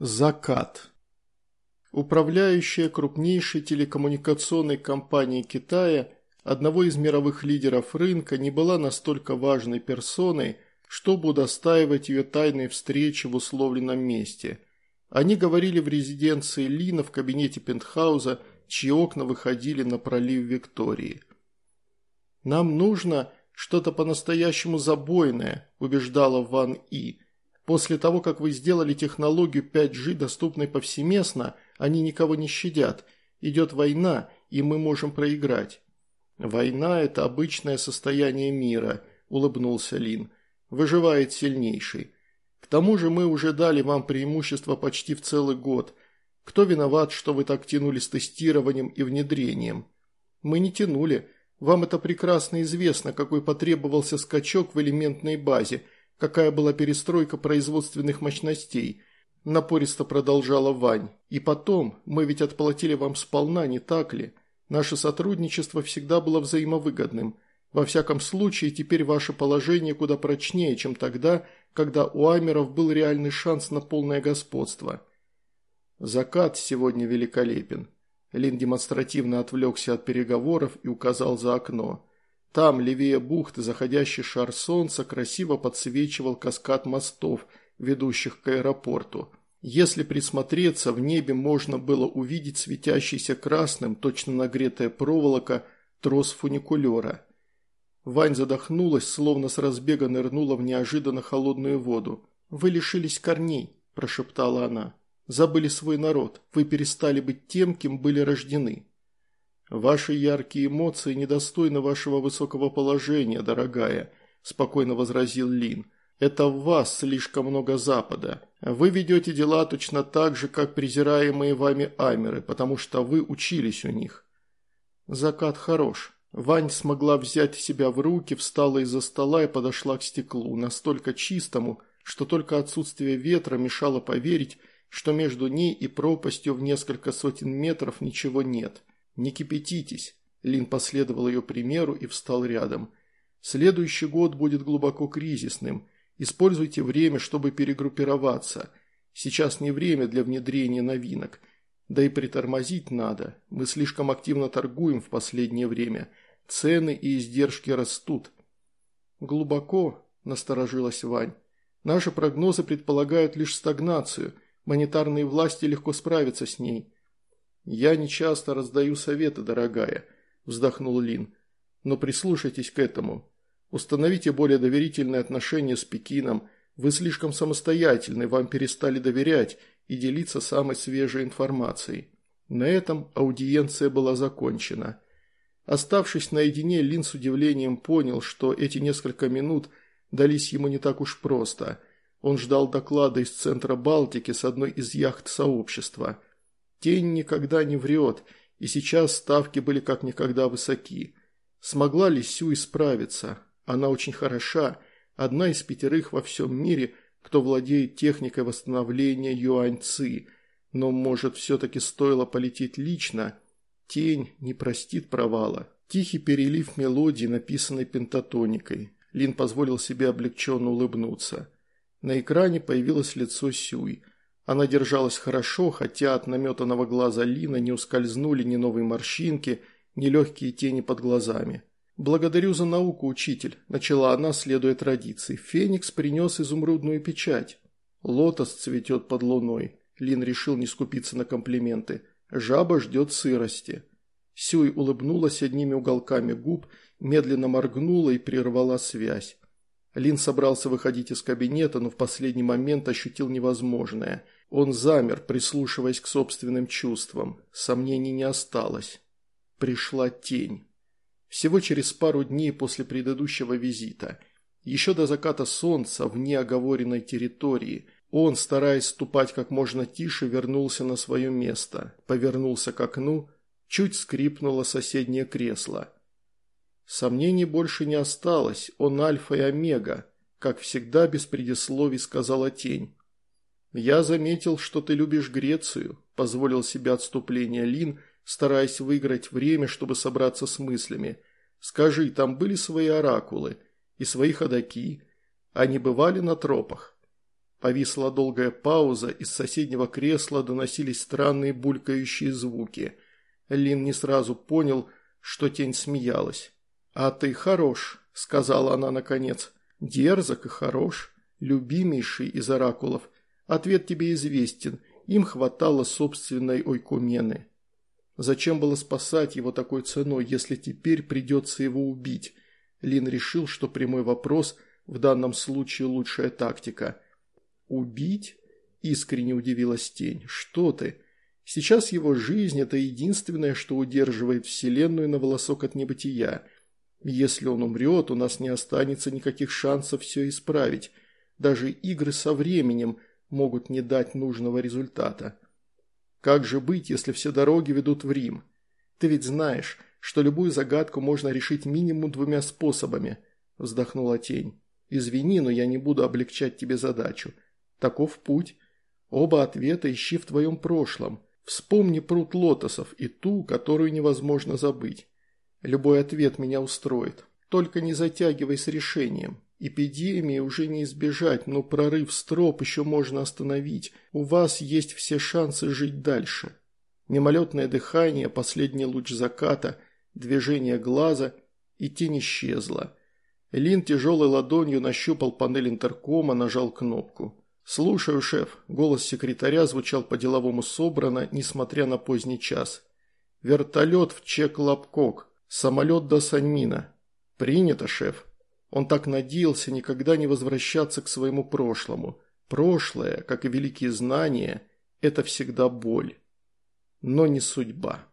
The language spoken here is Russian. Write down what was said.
Закат. Управляющая крупнейшей телекоммуникационной компанией Китая, одного из мировых лидеров рынка, не была настолько важной персоной, чтобы удостаивать ее тайной встречи в условленном месте. Они говорили в резиденции Лина в кабинете пентхауза, чьи окна выходили на пролив Виктории. «Нам нужно что-то по-настоящему забойное», – убеждала Ван И – После того, как вы сделали технологию 5G доступной повсеместно, они никого не щадят. Идет война, и мы можем проиграть». «Война – это обычное состояние мира», – улыбнулся Лин. «Выживает сильнейший. К тому же мы уже дали вам преимущество почти в целый год. Кто виноват, что вы так тянули с тестированием и внедрением?» «Мы не тянули. Вам это прекрасно известно, какой потребовался скачок в элементной базе – какая была перестройка производственных мощностей», – напористо продолжала Вань. «И потом, мы ведь отплатили вам сполна, не так ли? Наше сотрудничество всегда было взаимовыгодным. Во всяком случае, теперь ваше положение куда прочнее, чем тогда, когда у Амеров был реальный шанс на полное господство». «Закат сегодня великолепен». Лин демонстративно отвлекся от переговоров и указал за окно. Там, левее бухты, заходящий шар солнца красиво подсвечивал каскад мостов, ведущих к аэропорту. Если присмотреться, в небе можно было увидеть светящийся красным, точно нагретая проволока, трос фуникулера. Вань задохнулась, словно с разбега нырнула в неожиданно холодную воду. «Вы лишились корней», – прошептала она. «Забыли свой народ. Вы перестали быть тем, кем были рождены». «Ваши яркие эмоции недостойны вашего высокого положения, дорогая», – спокойно возразил Лин. «Это в вас слишком много Запада. Вы ведете дела точно так же, как презираемые вами амеры, потому что вы учились у них». Закат хорош. Вань смогла взять себя в руки, встала из-за стола и подошла к стеклу, настолько чистому, что только отсутствие ветра мешало поверить, что между ней и пропастью в несколько сотен метров ничего нет. «Не кипятитесь», – Лин последовал ее примеру и встал рядом. «Следующий год будет глубоко кризисным. Используйте время, чтобы перегруппироваться. Сейчас не время для внедрения новинок. Да и притормозить надо. Мы слишком активно торгуем в последнее время. Цены и издержки растут». «Глубоко», – насторожилась Вань. «Наши прогнозы предполагают лишь стагнацию. Монетарные власти легко справятся с ней». «Я не часто раздаю советы, дорогая», – вздохнул Лин. «Но прислушайтесь к этому. Установите более доверительные отношения с Пекином. Вы слишком самостоятельны, вам перестали доверять и делиться самой свежей информацией». На этом аудиенция была закончена. Оставшись наедине, Лин с удивлением понял, что эти несколько минут дались ему не так уж просто. Он ждал доклада из центра Балтики с одной из яхт сообщества – Тень никогда не врет, и сейчас ставки были как никогда высоки. Смогла ли Сюй справиться? Она очень хороша, одна из пятерых во всем мире, кто владеет техникой восстановления юань-ци. Но, может, все-таки стоило полететь лично? Тень не простит провала. Тихий перелив мелодии, написанной пентатоникой. Лин позволил себе облегченно улыбнуться. На экране появилось лицо Сюй – она держалась хорошо, хотя от наметанного глаза Лина не ускользнули ни новые морщинки, ни легкие тени под глазами. «Благодарю за науку, учитель», – начала она, следуя традиции. «Феникс принес изумрудную печать. Лотос цветет под луной». Лин решил не скупиться на комплименты. «Жаба ждет сырости». Сюй улыбнулась одними уголками губ, медленно моргнула и прервала связь. Лин собрался выходить из кабинета, но в последний момент ощутил невозможное – он замер, прислушиваясь к собственным чувствам. Сомнений не осталось. Пришла тень. Всего через пару дней после предыдущего визита. Еще до заката солнца, вне оговоренной территории, он, стараясь ступать как можно тише, вернулся на свое место, повернулся к окну, чуть скрипнуло соседнее кресло. Сомнений больше не осталось, он альфа и омега, как всегда без предисловий сказала тень. «Я заметил, что ты любишь Грецию», – позволил себе отступление Лин, стараясь выиграть время, чтобы собраться с мыслями. «Скажи, там были свои оракулы и свои ходаки? Они бывали на тропах?» Повисла долгая пауза, из соседнего кресла доносились странные булькающие звуки. Лин не сразу понял, что тень смеялась. «А ты хорош», — сказала она наконец. «Дерзок и хорош, любимейший из оракулов. Ответ тебе известен, им хватало собственной ойкумены. Зачем было спасать его такой ценой, если теперь придется его убить? Лин решил, что прямой вопрос в данном случае лучшая тактика. «Убить?» – искренне удивилась тень. «Что ты? Сейчас его жизнь – это единственное, что удерживает Вселенную на волосок от небытия. Если он умрет, у нас не останется никаких шансов все исправить. Даже игры со временем могут не дать нужного результата. Как же быть, если все дороги ведут в Рим? Ты ведь знаешь, что любую загадку можно решить минимум двумя способами», – вздохнула тень. «Извини, но я не буду облегчать тебе задачу. Таков путь. Оба ответа ищи в твоем прошлом. Вспомни пруд лотосов и ту, которую невозможно забыть. Любой ответ меня устроит. Только не затягивай с решением. Эпидемии уже не избежать, но прорыв строп еще можно остановить. У вас есть все шансы жить дальше. Мимолетное дыхание, последний луч заката, движение глаза, и тень исчезла. Лин тяжелой ладонью нащупал панель интеркома, нажал кнопку. «Слушаю, шеф», – голос секретаря звучал по-деловому собрано, несмотря на поздний час. «Вертолет в Чек-Лапкок, самолет до Саньмина». «Принято, шеф». Он так надеялся никогда не возвращаться к своему прошлому. Прошлое, как и великие знания, это всегда боль. Но не судьба.